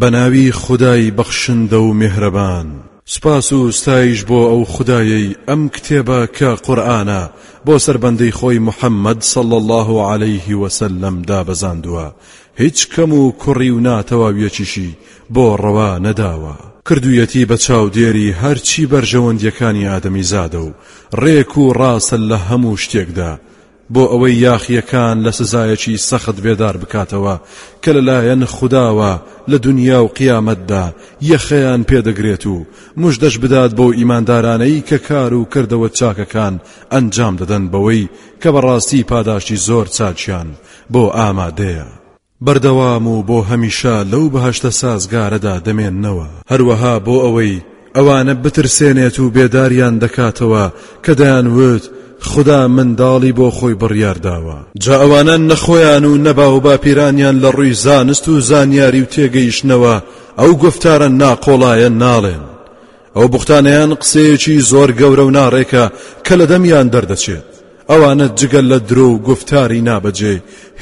بە ناوی خودای بەخشندە و میهرەبان. سوپاس و ستایش بۆ ئەو خودایەی ئەم کتێبە کە قورئانە بۆ سەر بەندەی خۆی محمد صلی اللە علیه وسلم دابەزاندووە هیچ کەم و کوڕی و ناتەواویەکیشی بۆ ڕەوا نەداوە. کردوویەتی بە چاودێری هەرچی بەرژەوەندیەکانی ئادەمیزادە و ڕێک و ڕاسە لە هەموو شتێکدا، بۆ ئەوەی یاخییەکان لە سزایەکی سەخت بێدار بکاتەوە کە لەلایەن خوداوە لە دونیا و قیامەتدا یەخەیان پێ دەگرێت و مژدەش بدات بەو ئیماندارانەی کە کار و کردەوە چاکەکان ئەنجام دەدەن بەوەی کە بەڕاستی پاداشتی زۆر چاکیان بۆ ئامادەیە. بەردەوام و بۆ هەمیشە لەو بەهەشتە سازگارەدا دەمێننەوە، هەروەها بۆ ئەوەی ئەوانە بترسێنێت و بێداریان دەکاتەوە کە دەیانوت، خودا منداڵی بۆ خۆی بڕیار داوە. جا ئەوانە نە خۆیان و نە باوباپیرانیان لە ڕووی زانست و زانیاری و تێگەیشتنەوە ئەو گوفتارە ناقۆڵایە ناڵێن، ئەو بوختانەیان قسەیەکی زۆر گەورە و ناڕێکە کە لە دەمیان دەردەچێت ئەوانە جگە لە درۆ و گفتاری نابەجێ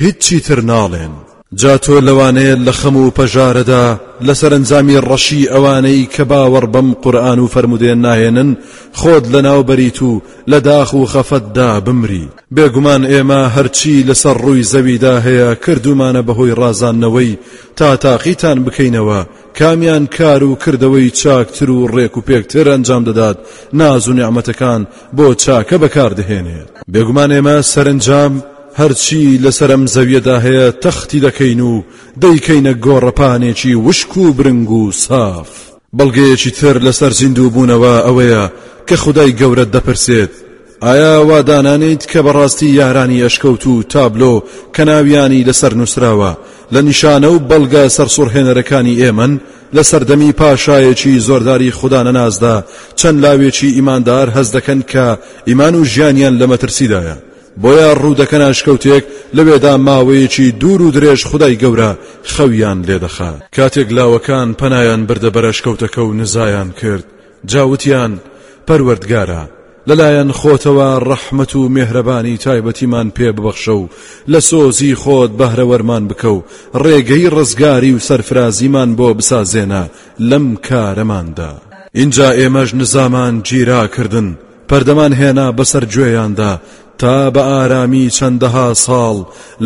هیچی تر ناڵێن جا تۆ لەوانەیە لە خەم و پەژارەدا لە سەرنجامی ڕەشی ئەوانەی کە باوەڕ بەم قورآن و فەرمودێن ناهێنن خۆت لەناو بەریت و لە داخ و خەفەتدا بمری بێگومان ئێمە هەرچی لەسەر ڕووی زەویدا هەیە کردومانە بەهۆی ڕازاندنەوەی تا تاقیتان بکەینەوە کامیان کار و کردەوەی چاکتر و ڕێک و پێکتر ئەنجام دەدات، ناز و نیعمەتەکان بۆ چاکە بەکار دەهێنێت. بێگومان ئێمە سەرەنجام هەرچی لەسەر ئەم زەویەدا هەیە تەختی دەکەین و دەیکەینە گۆڕەپانێکی وشک و برنگ و ساف. بەڵگەیەکی تر لەسەر زیندووبوونەوە ئەوەیە کە خودای گەورە دەپرسێت، ئایا وا دانانێیت کە بەڕاستی یارانی ئەشکەوت و تابلۆ کە ناویانی لەسەر نووسراوە لە نیشانە و بەڵگە سەرسوڕهێنەرەکانی ئێمەن لە سەردەمی پاشایەکی زۆرداری خودانەناسدا چەند لاوێکی ئیماندار هەست دەکەن کە ئیمان و ژیانیان لە مەترسیدایە بۆیە ڕوودەکەن ئەشکەوتێک لەوێدا ماوەیەکی دوور و درێژ خدای گەورە خەویان لێدەخات کاتێک لاوەکان پەنایان بردە بەرەشکەوتەکە و نزایان کرد جاوتیان پەروەردگارە لەلایەن خۆتەوە ڕەحمەت و مێهرەبانی تایبەتیمان پێ ببەخشە و لە سۆزی خۆت بەهرەوەرمان بکە و ڕێگەی ڕزگاری و سەرفرازیمان بۆ بسازێنە لەم کارەماندا. ئینجا ئێمەش نزامان گیرا کردن، پەردەمان هێنا بەسەر گوێیاندا تا بە ئارامی چەندەها ساڵ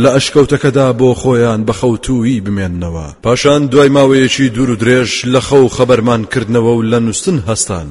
لە ئەشکەوتەکەدا بۆ خۆیان بە خەوتوویی بمێننەوە. پاشان دوای ماوەیەکی دوور و درێژ لە خەو خەبەرمان کردنەوە و لە نووستن هەستان.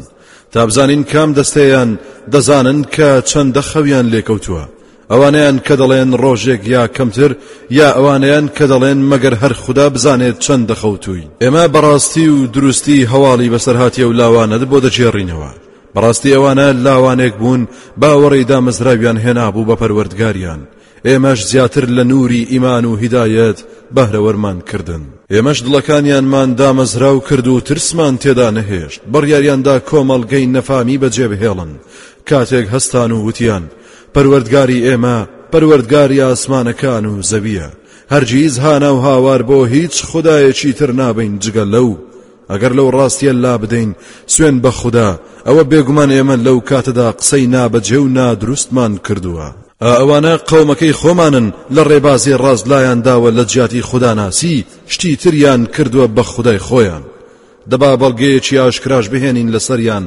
تا بزانین کام دەستەیان دەزانن کە چەندە خەویان لێکەوتووە ئەوانیان کە دەڵێن ڕۆژێک یا کەمتر یا ئەوانیان کە دەڵێن مەگەر هەر خوددا بزانێت چەند دەخەوتووی ئێمە بەڕاستی و دروستی هەواڵی بەسەرهاتیە و لاوانەت بۆ دەجێڕینەوە بەڕاستی ئەوانە لاوانێک بوون باوەڕی دامەزراویان هێنابوو بە پەروەردگاریان ئێمەش زیاتر لە نووری ئیمان و هیدایەت بەهرەوەرمان کردن. ئێمەش دڵەکانیانمان دامەزراو کرد و ترسمان تێدا نەهێشت، بڕیاریاندا کۆمەڵگەی نەفامی بەجێبهێڵن، کاتێک هەستان و وتیان، پەروەردگاری ئێمە پەروەردگاری ئاسمانەکان و زەوییە، هەرگیز هانا و هاوار بۆ هیچ خودایەکی تر نابەین جگە لەو، ئەگەر لەو ڕاستیە لابدەین سوێن بە خودا ئەوە بێگومان ئێمە لەو کاتەدا قسەی نابەجێ و نادروستمان کردووە ئەوانە قەومەکەی خۆمانن لە ڕێبازی ڕاز لایان داوە لە جیاتی خوداناسی شتی تریان کردووە بە خودای خۆیان دەبا بەڵگەیەکی ئاشکراش بهێنین لەسەریان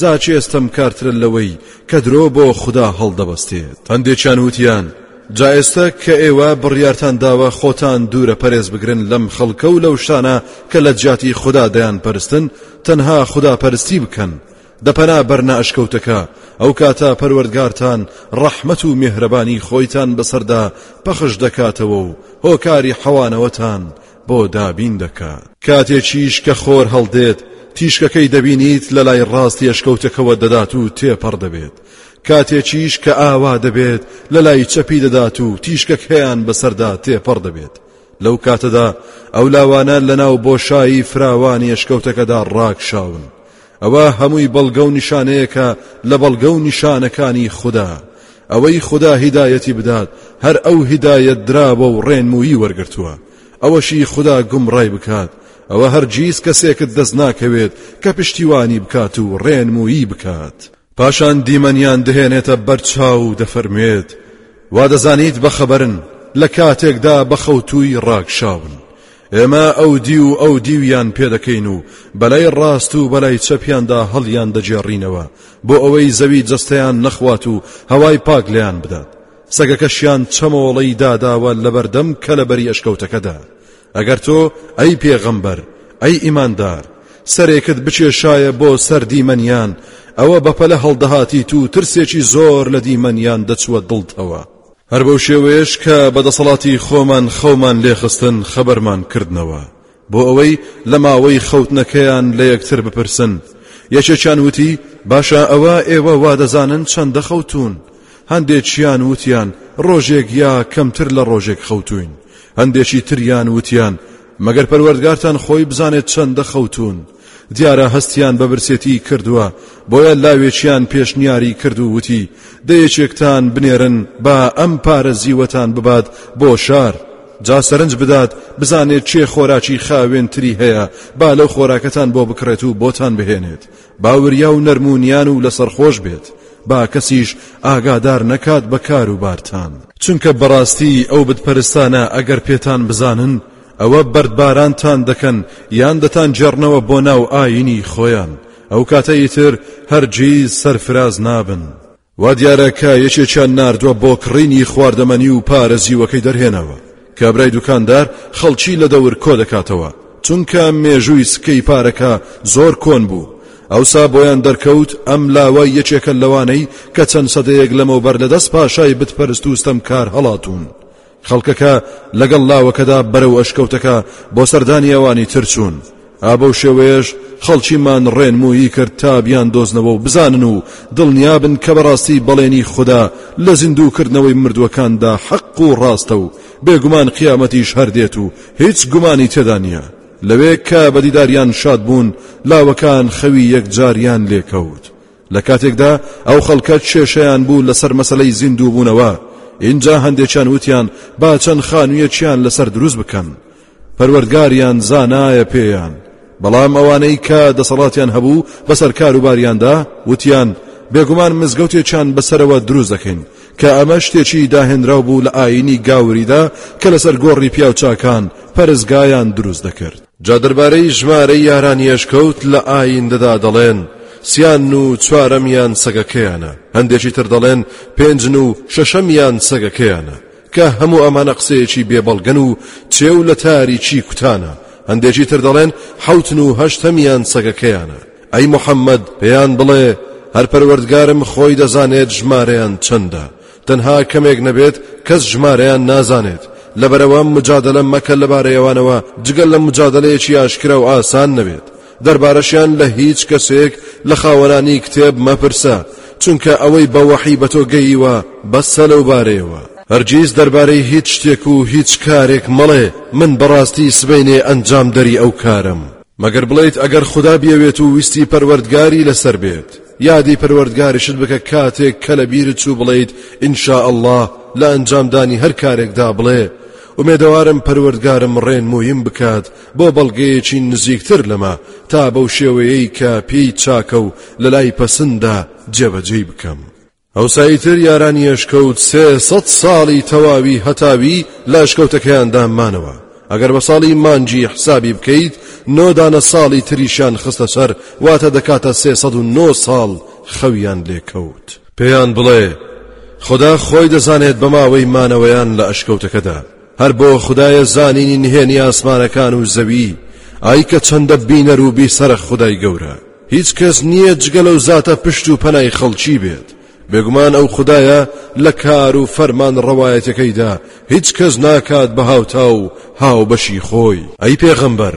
جاچێستەم کارترە لەوەی کە درۆ بۆ خوددا هەڵدەبەستێت هەندێکیان وتیان جا ئێستە کە ئێوە بڕیارتان داوە خۆتان دوورە پەرێز بگرن لەم خەڵکە و لەو شتانە کە لە جیاتی خدا دەیان پەرستن تەنها خدا پەرستی بکەن دەپەنا بەرنە ئەشکەوتەکە ئەو کاتە پەروەردگارتان ڕەحمەت و مێهرەبانی خۆیتان بەسەردا پەخش دەکاتەوە و هۆکاری حەوانەوەتان بۆ دابین دەکات کاتێکیش کە خۆر هەڵدێت تیشکەکەی دەبینیت لەلای ڕاستی ئەشکەوتەکەوە دەدات و تێپەڕ دەبێت کاتێکیش کە ئاوا دەبێت لە لای چەپی دەدات و تیشکەکەیان بەسەردا تێپەڕ دەبێت لەو کاتەدا ئەو لاوانە لەناو بۆشایی فراوانی ئەشکەوتەکەدا ڕاکشاون ئەوە هەمووی بەڵگە و نیشانەیەکە لە بەڵگە و نیشانەکانی خوددا ئەوەی خوددا هیدایەتی بدات هەر ئەو هیدایەت دراوە و ڕێنمویی وەرگتووە ئەوەشی خوددا گومڕای بکات ئەوە هەرگیز کەسێکت دەست ناکەوێت کە پشتیوانی بکات و ڕێنمویی بکات پاشان دیمەنیان دهێنێتە بەرچاو و دەفەرموێت وادەزانیت بەخەبەرن لە کاتێکدا بەخەوتووی ڕاکشاون ئێمە ئەو دی و ئەو دیویان پێدەکەین و بەلای ڕاست و بەلای چەپیاندا هەڵیان دەجێڕینەوە بۆ ئەوەی زەوی جەستەیان نەخوات و هەوای پاک لیان بدات سەگەکەشیان چەمۆڵەی داداوە لەبەردەم کەلەبەری ئەشکەوتەکەدا ئەگەر تۆ ئەی پێغەمبەر ئەی ئیماندار سەرێکت بکێشایە بۆ سەر دیمەنیان ئەوە بەپەلە هەڵدەهاتیت و ترسێکی زۆر لە دیمەنیان دەچووە دڵتەوە هەر بەو شێوەیەش کە بە دەسەڵاتی خۆمان خەومان لێخستن خەبەرمان کردنەوە بۆ ئەوەی لە ماوەی خەوتنەکەیان لە یەکتر بپرسن یەکێکیان وتی باشە ئەوە ئێوە وا دەزانن چەندە خەوتون هەندێکیان وتیان ڕۆژێک یا کەمتر لە ڕۆژێک خەوتووین، هەندێکی تریان وتیان مەگەر پەروەردگارتان خۆی بزانێت چەندە خەوتوون، دیارە هەستیان بە برسێتی کردووە، بۆیە لاوێکیان پێشنیاری کرد و وتی دە یەکێکتان بنێرن با ئەم پارە زیوەتان ببات بۆ شار، جا سەرنج بدات بزانێت کێ خۆراکی خاوێنتری هەیە با لەو خۆراکەتان بۆ بکڕێت و بۆتان بهێنێت، با وریا و نەرم و نیان و لەسەرخۆش بێت، با کەسیش ئاگادار نەکات بە کار و بارتان. چونکە بەڕاستی ئەو بتپەرستانە ئەگەر پێتان بزانن، ئەوە بەردبارانتان دەکەن یان دەتانگێڕنەوە بۆ ناو ئایینی خۆیان، ئەو کاتە ئیتر هەرگیز سەرفراز نابن. وا دیارە کە یەکێکیان ناردوە بۆ کڕینی خواردەمەنی و پارە زیوەکەی دەرهێناوە. کابرای دوکاندار خەڵکی لە دەور کۆ دەکاتەوە، چونکە مێژووی سکەی پارەکە زۆر کۆن بوو. ئەوسا بۆیان دەرکەوت ئەم لاوە یەکێکە لەوانەی کە چەند سەدەیەک لەمەوبەر لە دەست پاشای بتپەرست و ستەمکار هەڵاتوون. خەڵکەکە لەگەڵ لاوەکەدا بەرەو ئەشکەوتەکە بۆ سەردانی ئەوانی تر چوون ئا بەو شێوەیەش خەڵکیمان ڕێنمویی کرد تا بیان دۆزنەوە و بزانن و دڵنیابن کە بەڕاستی بەڵێنی خوددا لە زیندووکردنەوەی مردووەکاندا حەق و ڕاستە و بێگومان قیامەتیش هەردێت و هیچ گومانی تێدا نییە لەوێ کە بە دیداریان شاد بوون لاوەکان خەوی یەکجاریان لێکەوت لە کاتێکدا ئەو خەڵکە کێشەیان بوو لەسەر مەسەلەی زیندووبوونەوە ئینجا هەندێکیان وتیان با چەند خانوویەکیان لەسەر دروست بکەن پەروەردگاریان زانایە پێیان بەڵام ئەوانەی کە دەسەڵاتیان هەبوو بەسەر کاروباریاندا وتیان بێگومان مزگەوتێکیان بەسەرەوە دروست دەکەین کە ئەمە شتێکی داهێنراو بوو لە ئاینی گاوریدا کە لەسەر گۆڕی پیاوچاکان پەرزگایان دروست دەکرد جا دەربارەی ژمارەی یارانی ئەشکەوت لە ئاییندەدا دەڵێن، سیان و چوارەمیان سەگەکەیانە، هەندێکی تر دەڵێن، پێنجن و شەشەمیان سەگەکەیانە، کە هەموو ئەمانە قسەیەکی بێ بەڵگەن و چێو لە تاریکی کوتانە، هەندێکی تر دەڵێن، حەوتن و هەشتەمیان سەگەکەیانە، ئەی محەممەد، پێیان بڵێ، هەر پەروەردگارم خۆی دەزانێت ژمارەیان چەندە، تەنها کەمێک نەبێت کەس ژمارەیان نازانێت لەبەرەوە مجادلە مەکە لەبارەیەوانەوە جگە لە مجادلەیەکی ئاشکرا و ئاسان نەبێت دەربارەشیان لە هیچ کەسێک لە خاوەنانی کتێب مەپرسە چونکە ئەوەی بە وەحی بە تۆ گەییوە بەسە لەو بارەیەوە هەرگیز دەربارەی هیچ شتێک و هیچ کارێک مەڵێ من بەڕاستی سبەینێ ئەنجام دەری ئەو کارم. مەگەر بڵێیت ئەگەر خودا بیەوێت و ویستی پەروەردگاری لەسەر بێت یادی پەروەردگاریشت بکە کاتێک کە لە بیرت چوو بڵێیت ئینشا ئەڵڵا لە ئەنجامدانی هەر کارێکدا بڵێ ومێدەوارم پەروەردگارم ڕێنمویم بکات بۆ بەڵگەیەکی نزیکتر لەمە تا بەو شێوەیەی کە پێی چاکە و لەلای پەسندا جێبەجێی بکەم ئەوسا ئیتر یارانی ئەشکەوت سێ سەد ساڵی تەواوی هەتاوی لە ئەشکەوتەکەیاندا مانەوە، ئەگەر بە ساڵی مانگی حسابی بکەیت نۆ دانە ساڵی تریشیان خستە سەر واتە دەکاتە سێ سەد و نۆ ساڵ خەویان لێ کەوت. پێیان بڵێ، خودا خۆی دەزانێت بە ماوەی مانەوەیان لە ئەشکەوتەکەدا، هەر بۆ خودایە زانینی نهێنی ئاسمانەکان و زەوی، ئای کە چەندە بینەر و بیسەرە خودای گەورە! هیچ کەس نییە جگە لەو زاتە پشت و پەنای خەڵکی بێت بێگومان ئەو خدایە لە کار و فەرمان ڕەوایەتەکەیدا هیچ کەس ناکات بە هاوتا و هاوبەشی خۆی ئەی پێغەمبەر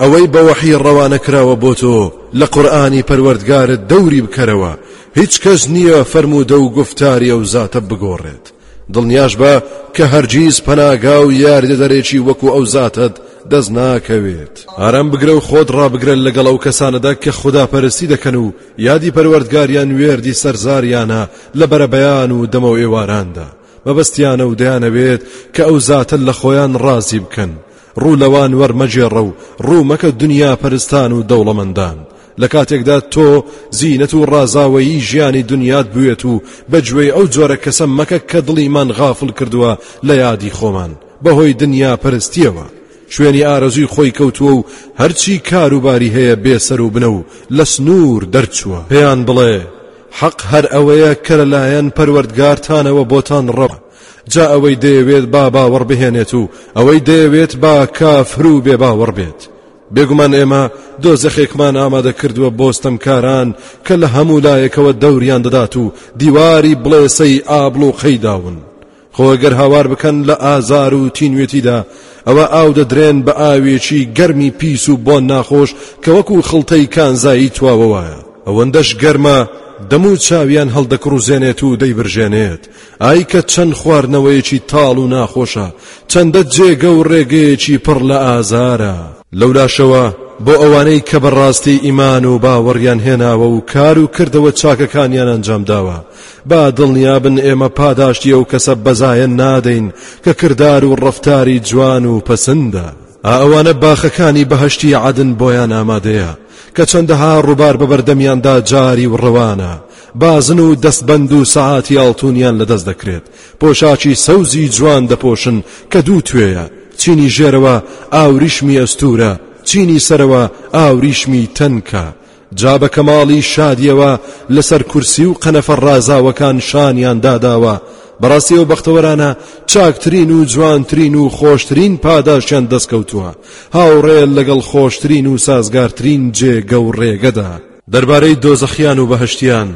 ئەوەی بە وەحی ڕەوانە کراوە بۆ تۆ لە قورئانی پەروەردگارت دەوری بکەرەوە هیچ کەس نییە فەرموودە و گفتاری ئەو زاتە بگۆڕێت دڵنیاش بە کە هەرگیز پەناگا و یاریدەدەرێکی وەکو ئەو زاتەت دەست ناکەوێت ئارام بگرە و خۆت ڕابگرە لەگەڵ ئەو کەسانەدا کە خوداپەرستی دەکەن و یادی پەروەردگاریان وێردی سەرزاریانە لە بەرەبەیان و دەمە و ئێواراندا مەبەستیانە و دەیانەوێت کە ئەو زاتە لە خۆیان ڕازی بکەن ڕوو لەوان وەرمەگێڕە و ڕوو مەکە دنیا پەرستان و دەوڵەمەندان لە کاتێکدا تۆ زینەت و ڕازاوەیی ژیانی دنیات بوێت و بە گوێی ئەو جۆرە کەسە مەکە کە دڵیمان غافڵ کردووە لە یادی خۆمان بەهۆی دنیا پەرستیەوە شوێنی ئارەزوی خۆی کەوتووە و هەرچی کاروباری هەیە بێسەر و بنە و لە سنوور دەرچووە پێیان بڵێ حەق هەر ئەوەیە کە لەلایەن پەروەردگارتانەوە بۆتان ڕەوە جا ئەوەی دەیەوێت با باوەڕ بهێنێت و ئەوەی دەیەوێت با کافر و بێ باوەڕ بێت بێگومان ئێمە دۆزەخێکمان ئامادە کردووە بۆ ستەمکاران کە لە هەموو لایەکەوە دەوریان دەدات و دیواری بڵێسەی ئابلوقەی داون خۆگەر هاوار بکەن لە ئازار و تینوێتیدا ئەوە ئاو دەدرێن بە ئاوێکی گەرمی پیس و بۆن ناخۆش کە وەکو خڵتەی کانزایی تواوە وایە ئەوەندەش گەرمە دەموو چاویان هەڵدەکڕوزێنێت و دەیبرژێنێت ئای کە چەند خوارنەوەیەکی تاڵ و ناخۆشە، چەندە جێگە و ڕێگەیەکی پڕ لە ئازارە! لەولاشەوە بۆ ئەوانەی کە بە ڕاستی ئیمان و باوەڕیان هێناوە و کار و کردەوە چاکەکانیان ئەنجام داوە، با دڵنیا بن ئێمە پاداشتی ئەو کەسە بەزایە نادەین کە کردار و ڕەفتاری جوان و پەسندە. ئا ئەوانە باخەکانی بەهەشتی عەدن بۆیان ئامادەیە. کە چەندەها ڕووبار بە بەردەمیاندا جاری و ڕەوانە، بازن و دەستبەند و سەعاتی ئاڵتوونیان لەدەست دەکرێت، پۆشاکی سەوزی جوان دەپۆشن کە دوو توێیە، چینی ژێرەوە ئاوریشمی ئەستوورە، چینی سەرەوە ئاوریشمی تەنکە، جا بە کەماڵی شادییەوە لەسەر کورسی و قەنەفە ڕازاوەکان شانیان داداوە، بەڕاستی ئەو بەختەوەرانە چاکترین و جوانترین و خۆشترین پاداشتیان دەستکەوتووە، هاوڕێ لەگەڵ خۆشترین و سازگارترین جێگە و ڕێگەدا. دەربارەی دۆزەخیان و بەهەشتیان،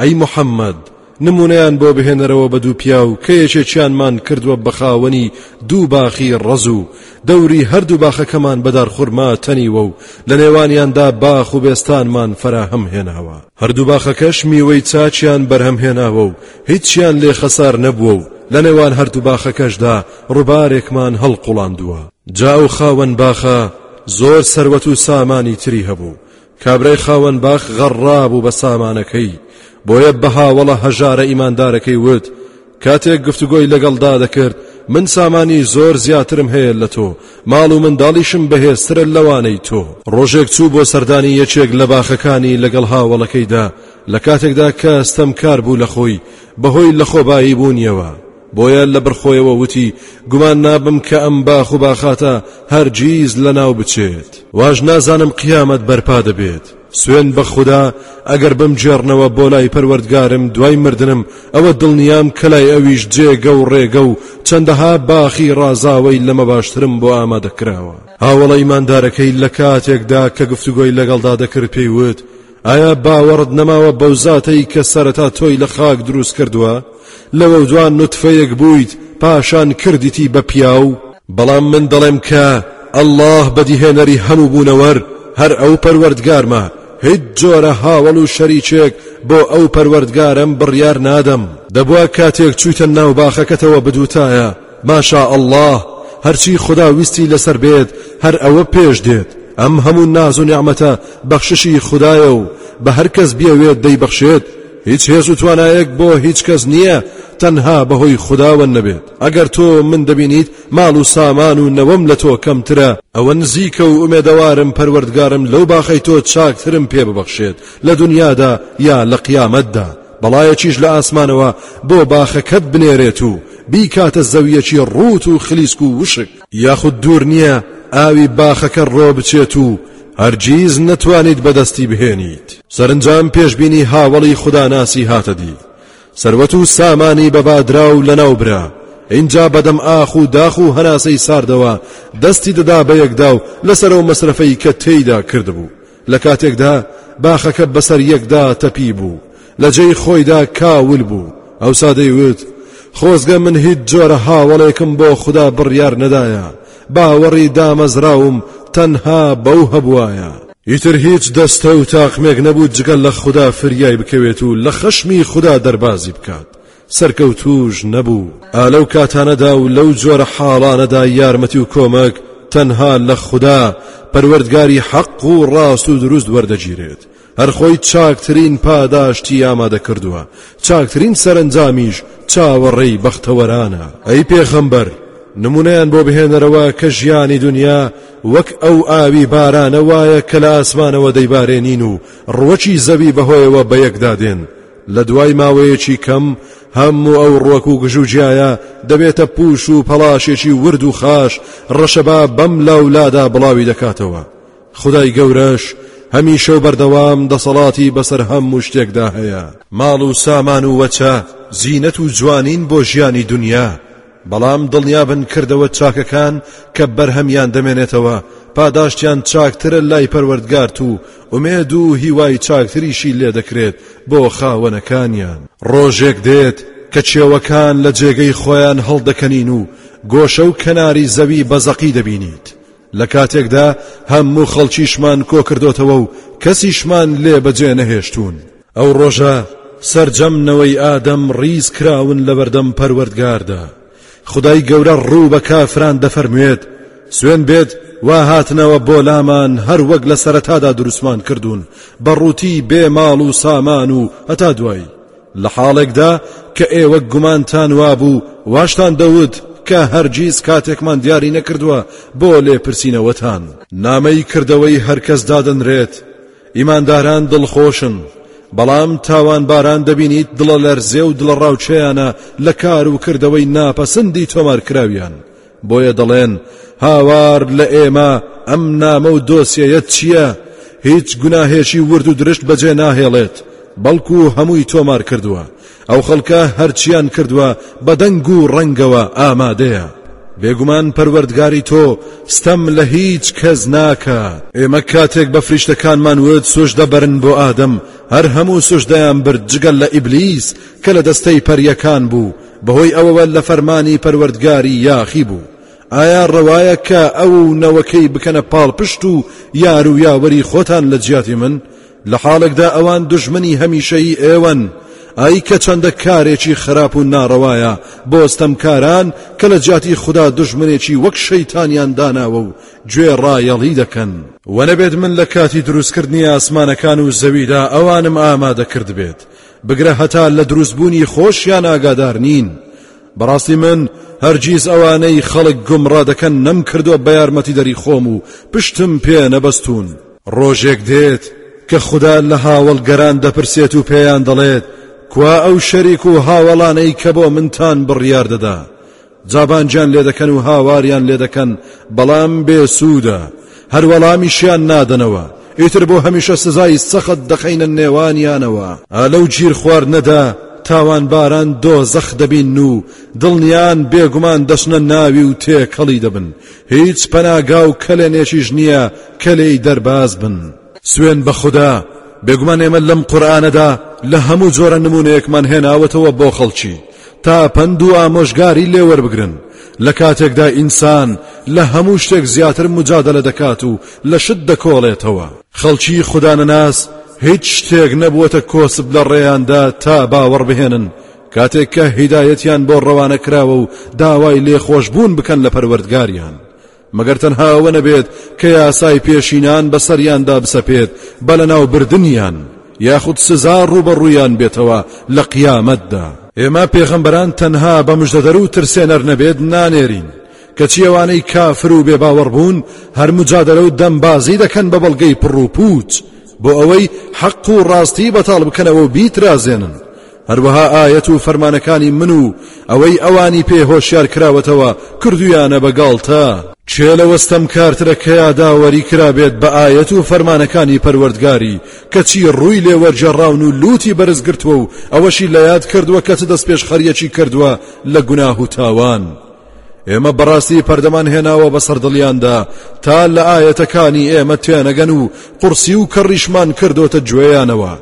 ئەی محەممەد، نموونەیان بۆ بهێنەرەوە بە دوو پیاو کە یەکێکیانمان کردووە بە خاوەنی دوو باخی ڕەز و دەوری هەردوو باخەکەمان بە دارخورما تەنیوە و لەنێوانیاندا باخ و بێستانمان فەراهەم هێناوە. هەردوو باخەکەش میوەی چاکیان بەرهەمهێناوە و هیچیان لێ خەسار نەبووە و لە نێوان هەردوو باخەکەشدا ڕووبارێکمان هەڵقوڵاندووە. جا ئەو خاوەن باخە زۆر سەروەت و سامانی تری هەبوو، کابرای خاوەن باخ غەڕابوو بە سامانەکەی، بۆیە بە هاوەڵە هەژارە ئیماندارەکەی وت، کاتێک گفتوگۆی لەگەڵدا دەکرد، من سامانی زۆر زیاترم هەیە لە تۆ، ماڵ و منداڵیشم بەهێزترە لەوانەی تۆ. ڕۆژێک چوو بۆ سەردانی یەکێک لە باخەکانی لەگەڵ هاوەڵەکەیدا، لە کاتێکدا کە ستەمکار بوو لە خۆی، بەهۆی لەخۆبایی بوونیەوە. بۆیە لە بەرخۆیەوە وتی، گومان نابم کە ئەم باخ و باخاتە هەرگیز لەناو بچێت. واش نازانم قیامەت بەرپا دەبێت. سوێند بە خودا ئەگەر بمگێڕنەوە بۆ لای پەروەردگارم دوای مردنم ئەوە دڵنیام کە لای ئەویش جێگە و ڕێگە و چەندەها باخی ڕازاوەی لەمە باشترم بۆ ئامادە کراوە هاوڵە ئیماندارەکەی لە کاتێکدا کە گفتوگۆی لەگەڵدا دەکرد پێی وت ئایا باوەڕت نەماوە بەو زاتەی کە سەرەتا تۆی لە خاک دروست کردووە؟ لەوەودوا نوتفەیەک بوویت پاشان کردیتی بە پیاو؟ بەڵام من دەڵێم کە اللە بەدیهێنەری هەموو بوونەوەر هەر ئەو پەروەردگارمە هیچ جۆرە هاوەڵ و شەریکێک بۆ ئەو پەروەردگارەم بڕیار نادەم. دەبوا کاتێک چویتە ناو باخەکەتەوە بدوتایە ماشاء اللە هەرچی خودا ویستی لەسەر بێت هەر ئەوە پێش دێت ئەم هەموو ناز و نیعمەتە بەخششی خودایە و بە هەرکەس بیەوێت دەیبەخشێت هیچ هێز و توانایەک بۆ هیچ کەس نییە تەنها بەهۆی خوداوەند نەبێت، ئەگەر تۆ من دەبینیت ماڵ و سامان و نەوەم لە تۆ کەمترە، ئەوە نزیکە و ئومێدەوارم پەروەردگارم لەو باخەی تۆ چاکترم پێ ببەخشێت لە دونیادا یا لە قیامەتدا، بەڵایەکیش لە ئاسمانەوە بۆ باخەکەت بنێرێت و بیکاتە زەوییەکی ڕووت و خلیسک و وشک. یاخود دوور نییە ئاوی باخەکە ڕۆبچێت و هەرگیز نەتوانیت بەدەستی بهێنیت سەرنجام پێشبینی هاوەڵی خوداناسی هاتە دی سەروەت و سامانی بەبادراو لەناو برا ئینجا بەدەم ئاخ و داخ و هەناسەی ساردەوە دەستی دەدا بەیەکدا و لەسەرەوە مەسرەفەی کە تێیدا کردبوو لە کاتێکدا باخەکە بەسەر یەکدا تەپی بوو، لە جێی خۆیدا کاول بوو، ئەوسا دەیوت، خۆزگە من هیچ جۆرە هاوەڵێکم بۆ خودا بڕیار نەدایە، باوەڕی دامەزراوم تەنها بەو هەبوایە. ئیتر هیچ دەستە و تاقمێک نەبوو جگە لە خودا فریای بکەوێت و لە خەشمی خودا دەربازی بکات. سەرکەوتووش نەبوو. ئا لەو کاتانەدا و لەو جۆرە حاڵانەدا یارمەتی و کۆمەک تەنها لە خودا، پەروەردگاری حەق و ڕاست و دروست وەردەگیرێت، هەر خۆی چاکترین پاداشتی ئامادە کردووە، چاکترین سەرەنجامیش چاوەڕێی بەختەوەرانە. ئەی پێخەمبەر نموونەیان بۆ بهێنەرەوە کە ژیانی دونیا وەک ئەو ئاوی بارانە وایە کە لە ئاسمانەوە دەیبارێنین و ڕووەکی زەوی بەهۆیەوە بەیەکدا دێن، لە دوای ماوەیەکی کەم هەموو ئەو ڕۆک و گژ و جیایە دەبێتە پوش و پەڵاشێکی ورد و خاش ڕەشەبا بەم لاولادا بڵاوی دەکاتەوە خدای گەورەش هەمیشە و بەردەوام دەسەڵاتی بەسەر هەموو شتێکدا هەیە ماڵ و سامان و وەچە زینەت و جوانین بۆ ژیانی دنیا بەڵام دڵنیابن کردەوە چاکەکان کە بەرهەمیان دەمێنێتەوە پاداشتیان چاکترە لای پەروەردگارت و ئومێد و هیوای چاکتریشی لێدەکرێت بۆ خاوەنەکانیان ڕۆژێک دێت کە چێوەکان لە جێگەی خۆیان هەڵدەکەنین و گۆشە و کەناری زەوی بە زەقی دەبینیت لە کاتێکدا هەموو خەڵکیشمان کۆ کردۆتەوە و کەسیشمان لێ بەجێ نەهێشتوون ئەو ڕۆژە سەرجەم نەوەی ئادەم ڕیز کراون لە بەردەم پەروەردگاردا خدای گەورە ڕوو بە کافران دەفەرموێت سوێن بێت وا هاتنەوە بۆ لامان هەر وەک لە سەرەتادا دروستمان کردوون بە ڕووتی بێ ماڵ و سامان و هەتا دوایی لە حاڵێکدا کە ئێوە گومانتان وابوو واشتان دەوت کە هەرگیز کاتێکمان دیاری نەکردووە بۆ لێپرسینەوەتان نامەی کردەوەی هەرکەس دادەنرێت ئیمانداران دڵخۆشن بەڵام تاوانباران دەبینیت دڵە لەرزێ و دڵەڕاوچەیانە لە کار و کردەوەی ناپەسندی تۆمارکراویان بۆیە دەڵێن هاوار لە ئێمە ئەم نامە و دۆسیەیەت چییە؟ هیچ گوناهێکی ورد و درشت بەجێ ناهێڵێت، بەڵکو هەمووی تۆمار کردووە، ئەو خەڵکە هەرچییان کردووە بە دەنگ و ڕەنگەوە ئامادەیە. بێگومان پەروەردگاری تۆ ستەم لە هیچ کەس ناکات. ئێمە کاتێک بە فریشتەکانمان وت سوژدە بەرن بۆ ئادەم، هەر هەموو سوژدەیان برد جگە لە ئیبلیس کە لە دەستەی پەرییەکان بوو، بەهۆی ئەوەوە لە فەرمانی پەروەردگاری یاخی بوو ئایا ڕەوایە کە ئەو و نەوەکەی بکەنە پاڵپشت و یار و یاوەری خۆتان لە جیاتی من لە حاڵێکدا ئەوان دژمنی هەمیشەیی ئێوەن ئای کە چەندە کارێکی خراپ و ناڕەوایە بۆ ستەمکاران کە لە جیاتی خوددا دژمنێکی وەک شەیتانیان داناوە و گوێ ڕایەڵی دەکەن وەنەبێت من لە کاتی دروستکردنی ئاسمانەکان و زەویدا ئەوانم ئامادە کرد بێت بگرە هەتا لە دروستبوونی خۆشیان ئاگادار نین بەڕاستی من هەرگیز ئەوانەی خەڵک گومڕا دەکەن نەمکردووە بە یارمەتیدەری خۆم و پشتم پێ نەبەستوون ڕۆژێک دێت کە خودا لە هاوەڵگەران دەپرسێت و پێیان دەڵێت کوا ئەو شەریک و هاوەڵانەی کە بۆ منتان بڕیار دەدا جابانگیان لێدەکەن و هاواریان لێدەکەن بەڵام بێ سوودە هەر وەڵامیشیان نادەنەوە ئیتر بۆ هەمیشە سزای سەخت دەخەینە نێوانیانەوە لەو گیر خواردنەدا تاوانباران دۆزەخ دەبین و دڵنیان بێگومان دەچنە ناوی و تێکەڵی دەبن هیچ پەناگا و کەلێنێکیش نییە کە لێی دەرباز بن سوێن بە خودا، بێگومان ئێمە لەم قورئانەدا لە هەموو جۆرە نموونەیەکمان هێناوەتەوە بۆ خەڵکی تا پەند و ئامۆژگاری لێ وەربگرن، لە کاتێکدا ئینسان لە هەموو شتێک زیاتر موجادەلە دەکات و لە شت دەکۆڵێتەوە. خەڵکی خودانەناس هیچ شتێک نەبووەتە کۆسپ لە ڕێیاندا تا باوەڕ بهێنن، کاتێک کە هیدایەتیان بۆ ڕەوانە کراوە و داوای لێخۆشبوون بکەن لە پەروەردگاریان، مەگەر تەنها ئەوە نەبێت کە یاسای پێشینان بەسەریاندا بسەپێت بە لەناوبردنیان یاخود سزا ڕووبەڕوویان بێتەوە لە قیامەتدا. ئێمە پێغەمبەران تەنها بە مژدەدەر و ترسێنەر نەبێت نانێرین، کەچی ئەوانەی کافر و بێباوەڕ بوون هەر موجادەلە و دەمبازی دەکەن بە بەڵگەی پڕوپووچ بۆ ئەوەی حەق و ڕاستی بەتاڵ بکەنەوە و بیترازێنن، هەروەها ئایەت و فەرمانەکانی من و ئەوەی ئەوانی پێ هۆشیار کراوەتەوە کردوویانە بە گاڵتە. کێ لەوە ستەمکارترە کە یاداوەری کرابێت بە ئایەت و فەرمانەکانی پەروەردگاری، کەچی ڕووی لێ وەرگێڕاون و لووتی بەرز گرتووە و ئەوەشی لە یاد کردووە کە چ دەستپێشخەرییەکی کردووە لە گوناه و تاوان؟ ئێمە بەڕاستی پەردەمان هێناوە بەسەر دڵیاندا تا لە ئایەتەکانی ئێمە تێنەگەن و قوڕسی و کەڕیشمان کردۆتە گوێیانەوە.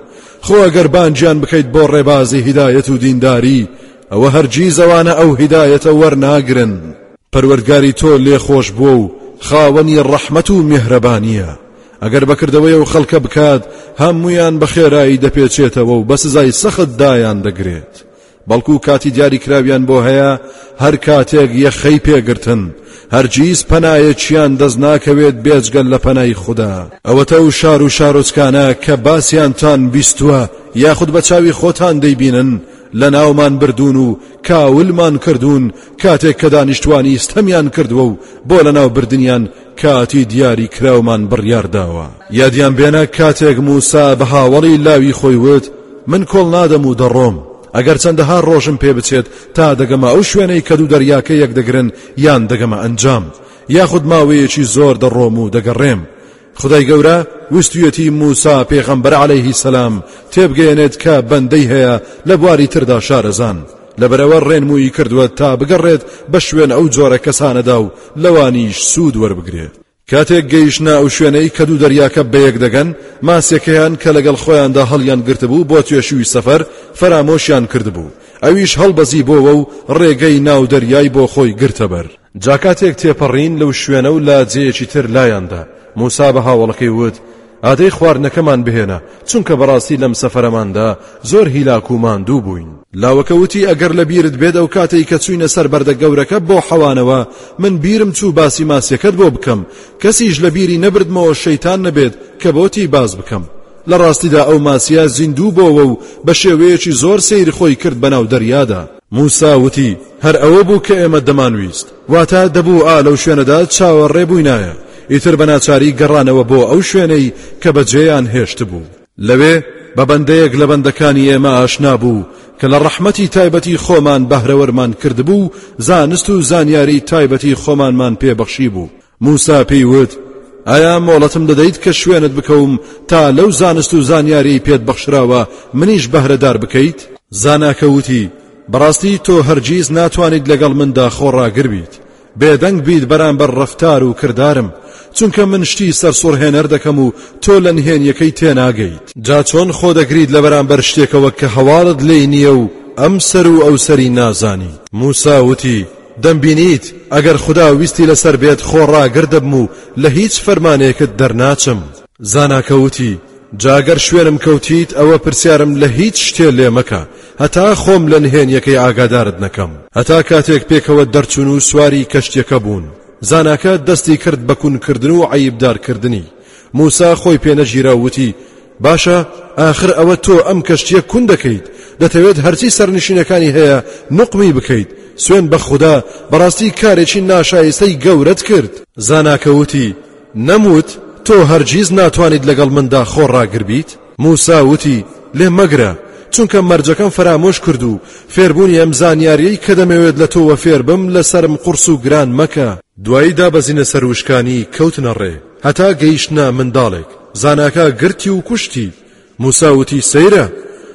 خۆ ئەگەر بانگیان بکەیت بۆ ڕێبازی هیدایەت و دینداری ئەوە هەرگیز ئەوانە ئەو هیدایەتە وەرناگرن پەروەردگاری تۆ لێخۆشبووە و خاوەنی ڕەحمەت و میهرەبانییە ئەگەر بەکردەوەی ئەو خەڵکە بکات هەموویان بە خێرایی دەپێچێتەوە و بە سزای سەخت دایان دەگرێت بەڵکو کاتی دیاریکراویان بۆ هەیە هەر کاتێک یەخەی پێگرتن هەرگیز پەنایەکیان دەست ناکەوێت بێجگەل لە پەنای خودا. ئەوەتە و شار و شارۆچکانە کە باسیانتان بیستووە یاخود بە چاوی خۆتان دەیبینن لەناومان بردوون و کاولمان کردوون کاتێک کە دانیشتوانی ستەمیان کردووە و بۆ لەناوبردنیان کاتی دیاری کراومان بڕیار داوە. یادیان بێنە کاتێک موسا بە هاوەڵی لاوی خۆی وت، من کۆڵ نادەم و دەڕۆم، ئەگەر چەندەها ڕۆژم پێ بچێت تا دەگەمە ئەو شوێنەی کە دوو دەریاکە یەکدەگرن یان دەگەمە ئەنجام، یاخود ماوەیەکی زۆر دەڕۆم و دەگەڕێم. خودای گەورە ویستویەتی موسا پێغەمبەر عەلەیهی سەلام تێبگەیەنێت کە بەندەی هەیە لە بواری تردا شارەزان، لەبەرئەوە ڕێنمووی کردووە تا بگەڕێت بە شوێن ئەو جۆرە کەسانەدا و لەوانیش سوود وەربگرێت. کاتێک گەیشتنە ئەو شوێنەی کە دوو دەریاکە بەیەک دەگەن، ماسیەکەیان کە لەگەڵ خۆیاندا هەڵیان گرتبوو بۆ توێشووی سەفەر، فەرامۆشیان کردبوو. ئەویش هەڵبەزیبۆوە و ڕێگەی ناو دەریای بۆ خۆی گرتەبەر. جا کاتێک تێپەڕین لەو شوێنە و لە جێیەکی تر لایاندا، موسا بە هاوەڵەکەی وت، ئادەی خواردنەکەمان بهێنە، چونکە بەڕاستی لەم سەفەرەماندا زۆر هیلاک و ماندوو بووین. لاوەکە وتی، ئەگەر لە بیرت بێت ئەو کاتەی کە چووینە سەر بەردە گەورەکە بۆ حەوانەوە، من بیرم چوو باسی ماسیەکەت بۆ بکەم، کەسیش لە بیری نەبردمەوە شەیتان نەبێت کە بۆتی باس بکەم. لە ڕاستیدا ئەو ماسیە زیندوو بۆوە و بە شێوەیەکی زۆر سەیر خۆی کرد بەناو دەریادا. موسا وتی، هەر ئەوە بوو کە ئێمە دەمانویست. واتە دەبوو ئا لەو شوێنەدا چاوەڕێ بووینایە، ئیتر بە ناچاری گەڕانەوە بۆ ئەو شوێنەی کە بە جێیان هێشتبوو. لەوێ بە بەندەیەک لە بەندەکانی ئێمە ئاشنا بوو کە لە ڕەحمەتی تایبەتی خۆمان بەهرەوەرمان کردبوو و زانست و زانیاری تایبەتی خۆمانمان پێ بەخشیبوو موسا پێی وت ئایا مۆڵەتم دەدەیت کە شوێنت بکەوم تا لەو زانست و زانیاری پێت بەخشراوە منیش بەهرەدار بکەیت زاناکە وتی بەڕاستی تۆ هەرگیز ناتوانیت لەگەڵ مندا خۆڕاگر بیت بێدەنگ بیت بەرامبەر ڕەفتار و کردارم چونکە من شتی سەرسوڕهێنەر دەکەم و تۆ لە نهێنیەکەی تێناگەیت جا چۆن خۆ دەگریت لە بەرامبەر شتێکەوە کە هەواڵت لێی نییە و ئەم سەر و ئەو سەری نازانی موسا وتی دەمبینیت ئەگەر خودا ویستی لەسەر بێت خۆ ڕاگر دەبم و لە هیچ فەرمانێکت دەرناچم. زاناکە وتی، جا گەر شوێنم کەوتیت ئەوە پرسیارم لە هیچ شتێ لێ مەکە هەتا خۆم لە نهێنیەکەی ئاگادارت نەکەم. هەتا کاتێک پێکەوە دەرچوون و سواری کەشتیەکە بوون، زاناکە دەستی کرد بە کون کردن و عەیبدار کردنی، موسا خۆی پێ نەگیرا و وتی، باشە ئاخر ئەوە تۆ ئەم کەشتیە کون دەکەیت دەتەوێت هەرچی سەرنشینەکانی هەیە نقمی بکەیت سوێن بە خوددا بەڕاستی کارێکی ناشایستەی گەورەت کرد زاناکە وتی نەموت تۆ هەرگیز ناتوانیت لەگەڵ مندا خۆڕاگر بیت موسا وتی لێ مەگرە چونکە مەرجەکەم فەرامۆش کرد و فێربوونی ئەم زانیاریەی کە دەمەوێت لە تۆوە فێربم لەسرم قورس و گران مەکە دوایی دابەزینە سەر وشکانی کەوتنە ڕێ هەتا گەیشتنە منداڵێک زاناکە گرتی و کوشتی، موسا وتی سەیرە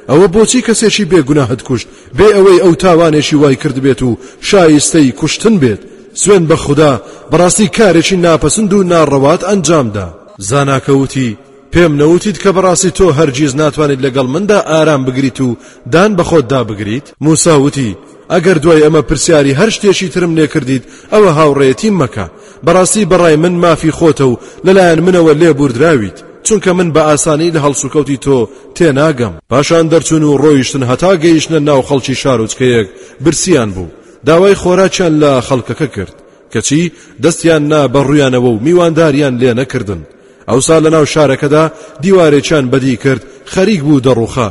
ئەوە بۆچی کەسێکی بێ گوناهت کوشت بێ ئەوەی ئەو تاوانێکی وای کردبێت و شایستەی کوشتن بێت، سوێن بە خودا بەڕاستی کارێکی ناپەسند و ناڕەوات ئەنجامدا. زاناکە وتی پێم نەوتیت کە بەڕاستی تۆ هەرگیز ناتوانیت لەگەڵ مندا ئارام بگریت و دان بەخۆتدا بگریت؟ موسا وتی، ئەگەر دوای ئەمە پرسیاری هەر شتێکی ترم لێ کردیت ئەوە هاوڕێتیم مەکە بەڕاستی بەڕای من مافی خۆتە و لەلایەن منەوە لێ بوردراویت چونکە من بە ئاسانی لە هەڵسوکەوتی تۆ تێناگەم پاشان دەرچون و ڕۆیشتن هەتا گەیشتە ناو خەڵکی شارۆچکەیەک برسیان بوو داوای خۆراکیان لە خەڵکەکە کرد کەچی دەستیان نا بە ڕویانەوە و میوانداریان لێ نەکردن ئەوسا لەناو شارەکەدا دیوارێکیان بەدی کرد خەریک بوو دەڕوخا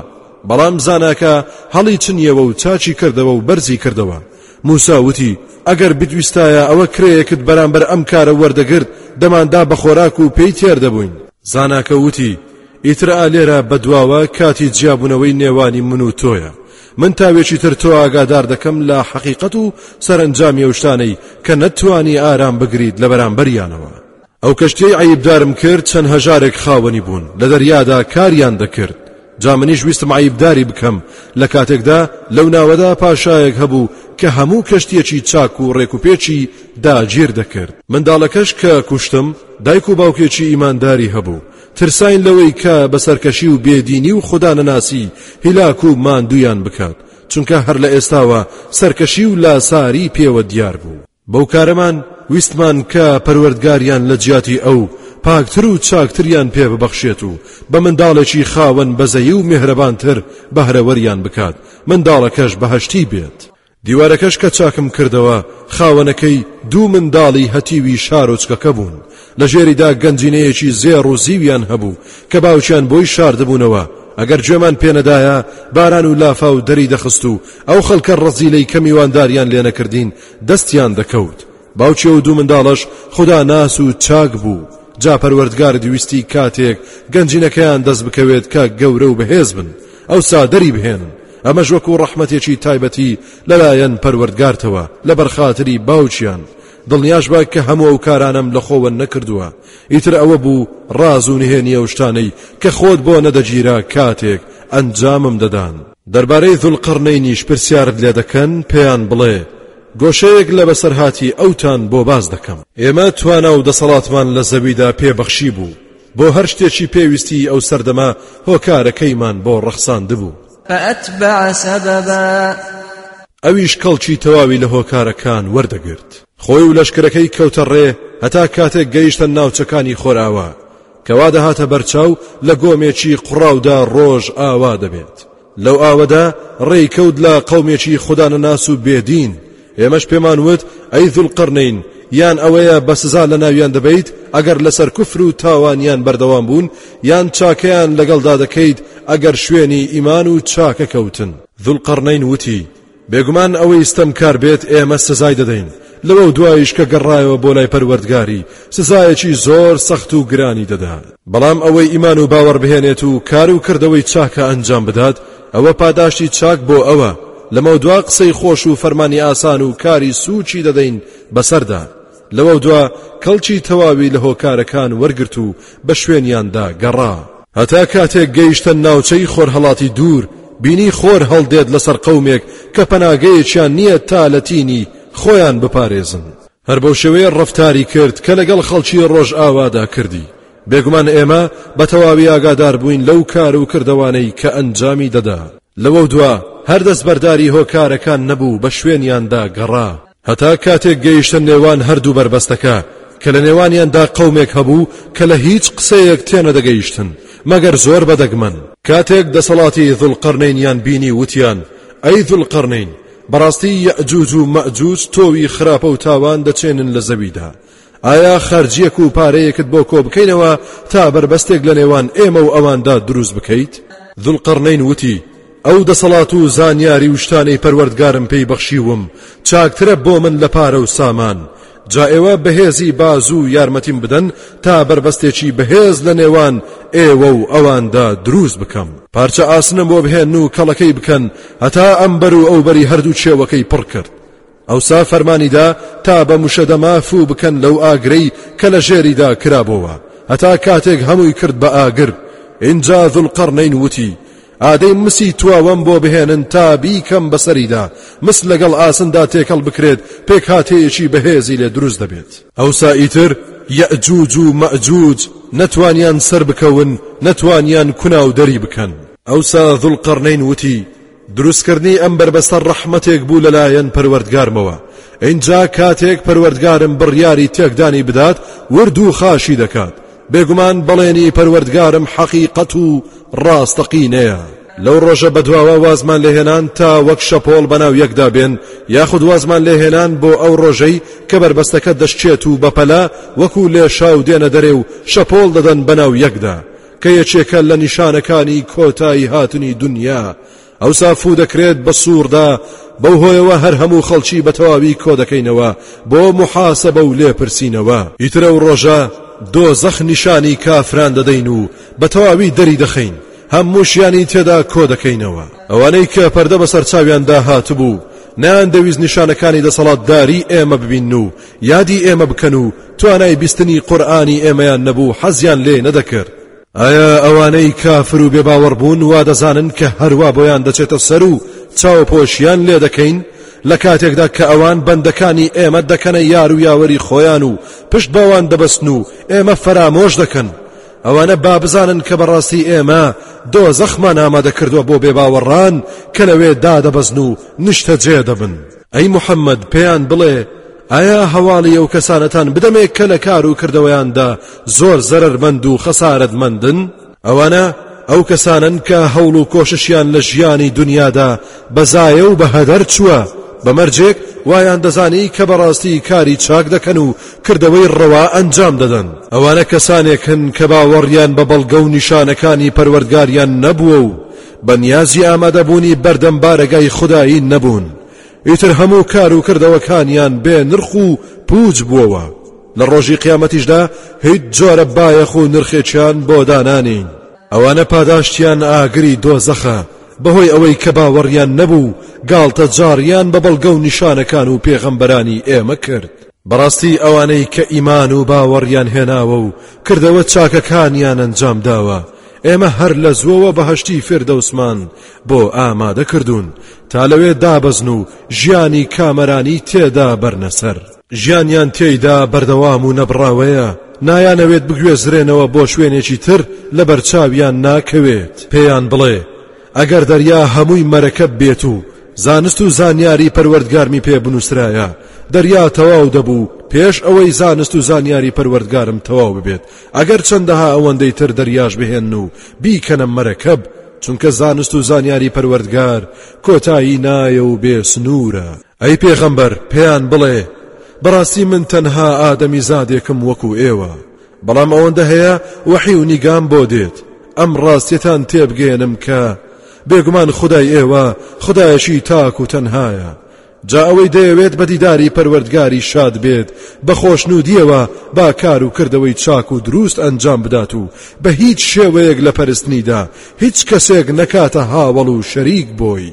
بەڵام زاناکە هەڵی چنیەوە و چاچی کردەوە و بەرزی کردەوە موسا وتی ئەگەر بتویستایە ئەوە کرێیەکت بەرامبەر ئەم کارە وەردەگرت دەماندا بە خۆراک و پێی تێر دەبووین زاناکە وتی ئیتر ئالێرە بەدواوە کاتی جیابوونەوەی نێوانی من و تۆیە من تاوێکی تر تۆ ئاگادار دەکەم لە حەقیقەت و سەرنجامی ئەوشتانەی کە نەتوانی ئارام بگریت لە بەرامبەریانەوە ئەو کەشتیەی عەیبدارم کرد چەند هەژارێک خاوەنی بوون لە دەریادا کاریان دەکرد جا منیش ویستم عەیبداری بکەم لە کاتێکدا لەو ناوەدا پاشایەک هەبوو کە هەموو کەشتیەکی چاک و ڕێکوپێکی داگیر دەکرد منداڵەکەش کە کوشتم دایک و باوکێکی ئیمانداری هەبوو ترساین لەوەی کە بە سەرکەشی و بێدینی و خوددا نەناسی هیلاک و ماندویان بکات چونکە هەر لە ئێستاوە سەرکەشی و لاساری پێوە دیار بوو بەو کارەمان ویستمان کە پەروەردگاریان لە جیاتی ئەو پاکتر و چاکتریان پێ ببەخشێت و بە منداڵێکی خاوەن بەزەیی و میهرەبانتر بەهرەوەریان بکات منداڵەکەش بەهەشتی بێت دیوارەکەش کە چاکم کردەوە خاوەنەکەی دوو منداڵی هەتیوی شارۆچکەکە بوون لە ژێریدا گەنجینەیەکی زێڕ و زیویان هەبوو کە باوکیان بۆی شاردبوونەوە ئەگەر گوێمان پێنەدایە باران و لافاو دەری دەخست و ئەو خەڵکە ڕەزیلەی کە میوانداریان لێ نەکردین دەستیان دەکەوت باوکی ئەو دوو منداڵەش خودا ناس و چاک بوو جا پەروەردگارت ویستی کاتێک گەنجینەکەیان دەست بکەوێت کە گەورە و بەهێز بن ئەوسا دەری بهێنن ئەمەش وەکو ڕەحمەتێکی تایبەتی لەلایەن پەروەردگارتەوە لەبەر خاتری باوکیان دڵنیاش بە کە هەموو ئەو کارانەم لە خۆوە نەکردووە ئیتر ئەوە بوو ڕاز و نهێنی ئەو شتانەی کە خۆت بۆ نەدەگیرا کاتێک ئەنجامم دەدان دەربارەی ذوالقەرنەینیش پرسیارت لێ دەکەن، پێیان بڵێ، گۆشەیەک لە بەسەرهاتی ئەوتان بۆ باس دەکەم. ئێمە توانا و دەسەڵاتمان لە زەویدا پێ بەخشیبوو، بۆ هەر شتێکی پێویستیی ئەو سەردەمە هۆکارەکەیمان بۆ ڕەخساندبوو. فَأَتْبَعَ سَبَبًا. ئەویش کەڵکی تەواوی لە هۆکارەکان وەردەگرت. خۆی و لەشکرەکەی کەوتە ڕێ هەتا کاتێک گەیشتە ناوچەکانی خۆرئاوا کەوا دەهاتە بەرچاو لە گۆمێکی قڕاودا ڕۆژ ئاوا دەبێت لەو ئاوەدا ڕێی کەوت لە قەومێکی خودانەناس و بێدین ئێمەش پێمان وت ئەی ذوالقرنین یان ئەوەیە بە سزا لە ناویان دەبیت ئەگەر لەسەر کفر و تاوانیان بەردەوام بوون یان چاکەیان لەگەڵدا دەکەیت ئەگەر شوێنی ئیمان و چاکە کەوتن ذوالقرنین وتی بێگومان ئەوەی ستەمکار بێت ئێمە سزای دەدەین لەوە دوایش کە گەڕایەوە بۆ لای پەروەردگاری سزایەکی زۆر سەخت و گرانی دەدات بەڵام ئەوەی ئیمان و باوەڕ بهێنێت و کار و کردەوەی چاکە ئەنجام بدات ئەوە پاداشتی چاک بۆ ئەوە لەمە دوا قسەی خۆش و فەرمانی ئاسان و کاری سوچی دەدەین بەسەردا لەوەودوا کەڵکی تەواوی لە هۆکارەکان وەرگرت و بە شوێنیاندا گەڕا. هەتا کاتێک گەیشتە ناوچەی خۆرهەڵاتی دوور، بینی خۆر هەڵدێت لەسەر قەومێک کە پەناگەیەکیان نییە تا لە تینی خۆیان بپارێزن. هەر بەو شێوەیە ڕەفتاری کرد کە لەگەڵ خەڵکی ڕۆژئاوادا کردی. بێگومان ئێمە بە تەواوی ئاگادار بووین لەو کار و کردەوانەی کە ئەنجامی دەدا. لەوەودوا هەر دەستبەرداری هۆکارەکان نەبوو بە شوێنیاندا گەڕا. هەتا کاتێک گەیشتە نێوان هەردوو بەربەستەکە کە لە نێوانیاندا قەومێک هەبوو کە لە هیچ قسەیەک تێنەدەگەیشتن مەگەر زۆر بە دەگمەن. کاتێک دەسەڵاتی ذوالقەرنەینیان بینی وتیان، ئەی ذوالقەرنەین، بەڕاستی یەئجوج و مەئجوج تۆوی خراپە و تاوان دەچێنن لە زەویدا، ئایا خەرجیەک و پارەیەکت بۆ کۆبکەینەوە تا بەربەستێک لە نێوان ئێمە و ئەواندا دروست بکەیت؟ ذوالقرنین وتی، ئەو دەسەڵات و زانیاری و شتانەی پەروەردگارم پێی بەخشیووم چاکترە بۆ من لە پارە و سامان، جا ئێوە بەهێزی بازوو یارمەتیم بدەن تا بەربەستێکی بەهێز لە نێوان ئێوە و ئەواندا دروست بکەم. پارچە ئاسنم بۆ بهێنن و کەڵەکەی بکەن هەتا ئەمبەر و ئەوبەری هەردوو چێوەکەی پڕکرد. ئەوسا فەرمانیدا تا بە مشەدە مافوو بکەن لەو ئاگرەی کە لە ژێریدا کرابۆوە هەتا کاتێک هەمووی کرد بە ئاگر ئینجا ذوالقەرنین وتی ئادەی مسی تواوەم بۆ بهێنن تا بیکەم بەسەریدا مس لەگەڵ ئاسندا تێکەڵ بکرێت پێکهاتەیەکی بەهێزی لێ دروست دەبێت ئەوسا ئیتر یەجوج و مەجوج نەتوانیان سەر بکەون نەتوانیان کوناو دەری بکەن ئەوسا ذوالقەرنین وتی دروستکردنی ئەم بەربەستە ڕەحمەتێک بوو لەلایەن پەروەردگارمەوە، ئینجا کاتێک پەروەردگارم بڕیاری تێکدانی بدات ورد و خاشی دەکات، بێگومان بەڵێنی پەروەردگارم حەقیقەت و ڕاستەقینەیە. لەو ڕۆژە بەدواوە وازمان لێهێنان تا وەک شەپۆڵ بەناو یەکدا بێن، یاخود وازمان لێهێنان بۆ ئەو ڕۆژەی کە بەربەستەکە دەشکێت و بەپەلە وەکو لێشاو دێنە دەرێ و شەپۆڵ دەدەن بەناو یەکدا، کە یەکێکە لە نیشانەکانی کۆتایی هاتنی دنیا ئەوسا فوو دەکرێت بە سووردا بەو هۆیەوە هەر هەموو خەڵکی بە تەواوی کۆ دەکەینەوە بۆ محاسەبە و لێپرسینەوە ئیترە و ڕۆژە دۆ زەخ نیشانی کافران دەدەین و بە تەواوی دەری دەخەین هەمووشیانی تێدا کۆ دەکەینەوە ئەوانەی کە پەردە بەسەر چاویاندا هاتبوو نان دەویست نیشانەکانی دەسەڵاتداری ئێمە ببین و یادی ئێمە بکەن و توانای بیستنی قورئانی ئێمەیان نەبوو حەزیان لێ نەدەکرد. ئایا ئەوانەی کافر و بێ باوەڕ بوون وا دەزانن کە هەروا بۆیان دەچێتە سەر و چاوپۆشیان لێ دەکەین لە کاتێکدا کە ئەوان بەندەکانی ئێمە دەکەنە یار و یاوەری خۆیان و پشت بەوان دەبەستن و ئێمە فەرامۆش دەکەن ئەوانە با بزانن کە بەڕاستی ئێمە دۆزەخمان ئامادە کردووە بۆ بێ باوەڕان کە لەوێ دادەبەزن و نیشتەجێ دەبن. ئەی محەممەد پێیان بڵێ ئایا هەواڵی ئەو کەسانەتان بدەمێک کە لە کار و کردەوەیاندا زۆر زەرمەند و خەسارەتمەندن ئەوانە ئەو کەسانن کە هەوڵ و کۆششیان لە ژیانی دنیادا بەزایە و بەهەدەر چووە بەمەرجێک وایان دەزانی کە بەڕاستی کاری چاک دەکەن و کردەوەی ڕەوا ئەنجام دەدەن ئەوانە کەسانێک هەن کە باوەڕیان بە بەڵگە و نیشانەکانی پەروەردگاریان نەبووە و بە نیازی ئامادەبوونی بەردەم بارەگای خودایی نەبوون، ئیتر هەموو کار و کردەوەکانیان بێ نرخ و پووچ بووەوە، لە ڕۆژی قیامەتیشدا هیچ جۆرە بایەخ و نرخێکیان بۆ دانانێین. ئەوانە پاداشتیان ئاگری دۆزەخە، بەهۆی ئەوەی کە باوەڕیان نەبوو و گاڵتەجاڕییان بە بەڵگە و نیشانەکان و پێغەمبەرانی ئێمە کرد. بەڕاستی ئەوانەی کە ئیمان و باوەڕیان هێناوە و کردەوە چاکەکانیان ئەنجام داوە ئێمە هەر لە زووەوە بەهەشتی فێردەوسمان بۆ ئامادە کردوون تا لەوێ دابەزن و ژیانی کامەرانی تێدا بەرنەسەر ژیانیان تێیدا بەردەوام و نەبڕاوەیە نایانەوێت بگوێزرێنەوە بۆ شوێنێکی تر لەبەرچاویان ناکەوێت پێیان بڵێ ئەگەر دەریا هەمووی مەرەکەب بێت و زانست و زانیاری پەروەردگارمی پێ بنووسرایە، دەریا تەواو دەبوو پێش ئەوەی زانست و زانیاری پەروەردگارم تەواو ببێت، ئەگەر چەندەها ئەوەندەی تر دەریاش بهێن و بیکەنە مەرەکەب، چونکە زانست و زانیاری پەروەردگار کۆتایی نایە و بێ سنوورە. ئەی پێغەمبەر، پێیان بڵێ، بەڕاستی من تەنها ئادەمیزادێکم وەکو ئێوە، بەڵام ئەوەندە هەیە وەحی و نیگام بۆ دێت ئەم ڕاستیەتان تێبگەێنم کە بێگومان خدای ئێوە خدایەشی تاک و تەنهایە جا ئەوەی دەیەوێت بە دیداری پەروەردگاری شاد بێت بە خۆشنودیەوە با کار و کردەوەی چاک و دروست ئەنجام بدات و بە هیچ شێوەیەک لە پەرستنیدا هیچ کەسێک نەکاتە هاوەڵ و شەریک بۆی